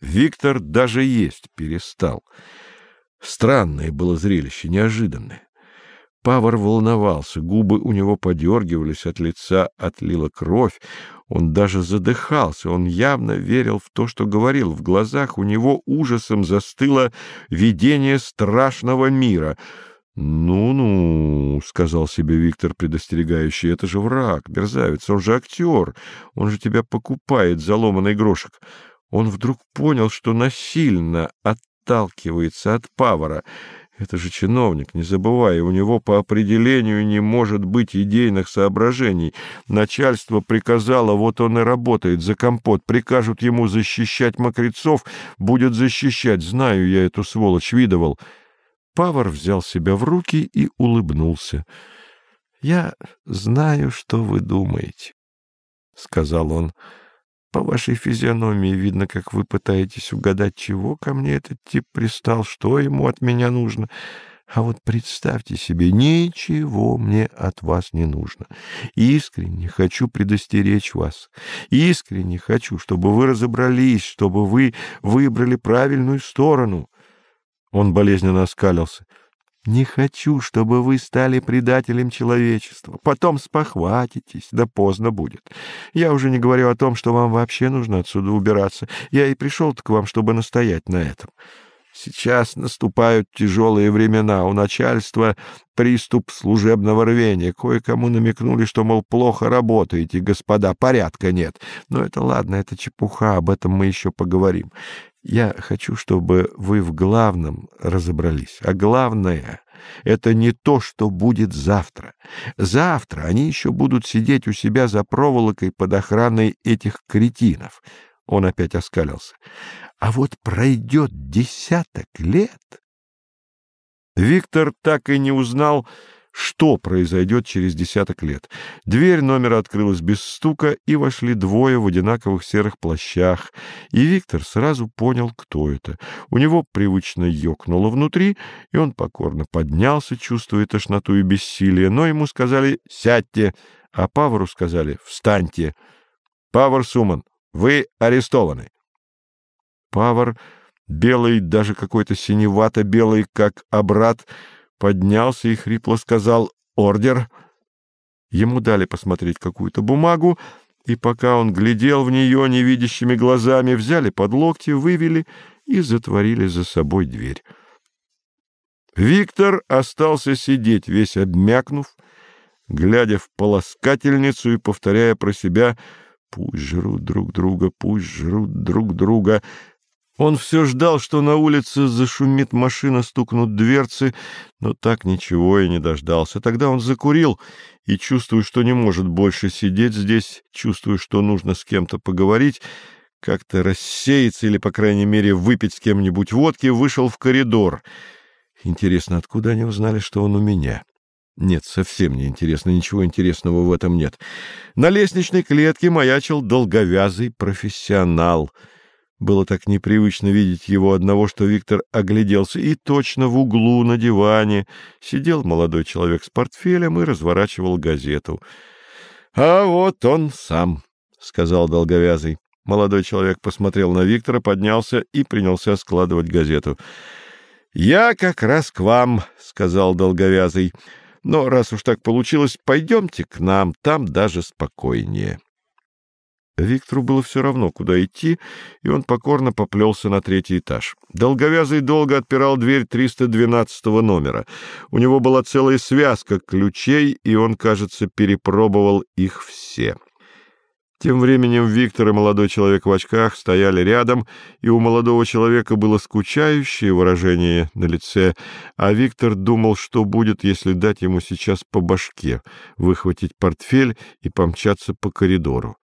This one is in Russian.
Виктор даже есть перестал. Странное было зрелище, неожиданное. Павар волновался, губы у него подергивались, от лица отлила кровь, он даже задыхался, он явно верил в то, что говорил. В глазах у него ужасом застыло видение страшного мира. «Ну-ну», — сказал себе Виктор предостерегающий, — «это же враг, мерзавец, он же актер, он же тебя покупает за ломаный грошек». Он вдруг понял, что насильно отталкивается от Павара — это же чиновник, не забывай, у него по определению не может быть идейных соображений. Начальство приказало, вот он и работает за компот. Прикажут ему защищать мокрецов, будет защищать. Знаю я эту сволочь, видывал. Павар взял себя в руки и улыбнулся. — Я знаю, что вы думаете, — сказал он. По вашей физиономии видно, как вы пытаетесь угадать, чего ко мне этот тип пристал, что ему от меня нужно. А вот представьте себе, ничего мне от вас не нужно. Искренне хочу предостеречь вас. Искренне хочу, чтобы вы разобрались, чтобы вы выбрали правильную сторону. Он болезненно оскалился. Не хочу, чтобы вы стали предателем человечества. Потом спохватитесь, да поздно будет. Я уже не говорю о том, что вам вообще нужно отсюда убираться. Я и пришел-то к вам, чтобы настоять на этом. Сейчас наступают тяжелые времена. У начальства приступ служебного рвения. Кое-кому намекнули, что, мол, плохо работаете, господа, порядка нет. Но это ладно, это чепуха, об этом мы еще поговорим. Я хочу, чтобы вы в главном разобрались. А главное — это не то, что будет завтра. Завтра они еще будут сидеть у себя за проволокой под охраной этих кретинов. Он опять оскалился. А вот пройдет десяток лет... Виктор так и не узнал, что произойдет через десяток лет. Дверь номера открылась без стука, и вошли двое в одинаковых серых плащах, и Виктор сразу понял, кто это. У него привычно ёкнуло внутри, и он покорно поднялся, чувствуя тошноту и бессилие, но ему сказали «сядьте», а Павару сказали «встаньте». «Павар Суман, вы арестованы». Павар, белый, даже какой-то синевато-белый, как обрат, — поднялся и хрипло сказал «Ордер». Ему дали посмотреть какую-то бумагу, и пока он глядел в нее невидящими глазами, взяли под локти, вывели и затворили за собой дверь. Виктор остался сидеть, весь обмякнув, глядя в полоскательницу и повторяя про себя «Пусть жрут друг друга, пусть жрут друг друга», он все ждал, что на улице зашумит машина, стукнут дверцы, но так ничего и не дождался. Тогда он закурил и, чувствуя, что не может больше сидеть здесь, чувствуя, что нужно с кем-то поговорить, как-то рассеяться или, по крайней мере, выпить с кем-нибудь водки, вышел в коридор. Интересно, откуда они узнали, что он у меня? Нет, совсем не интересно, ничего интересного в этом нет. На лестничной клетке маячил долговязый профессионал — было так непривычно видеть его одного, что Виктор огляделся, и точно в углу на диване сидел молодой человек с портфелем и разворачивал газету. — А вот он сам, — сказал долговязый. Молодой человек посмотрел на Виктора, поднялся и принялся складывать газету. — Я как раз к вам, — сказал долговязый. — Но раз уж так получилось, пойдемте к нам, там даже спокойнее. — Виктору было все равно, куда идти, и он покорно поплелся на третий этаж. Долговязый долго отпирал дверь 312 номера. У него была целая связка ключей, и он, кажется, перепробовал их все. Тем временем Виктор и молодой человек в очках стояли рядом, и у молодого человека было скучающее выражение на лице, а Виктор думал, что будет, если дать ему сейчас по башке, выхватить портфель и помчаться по коридору.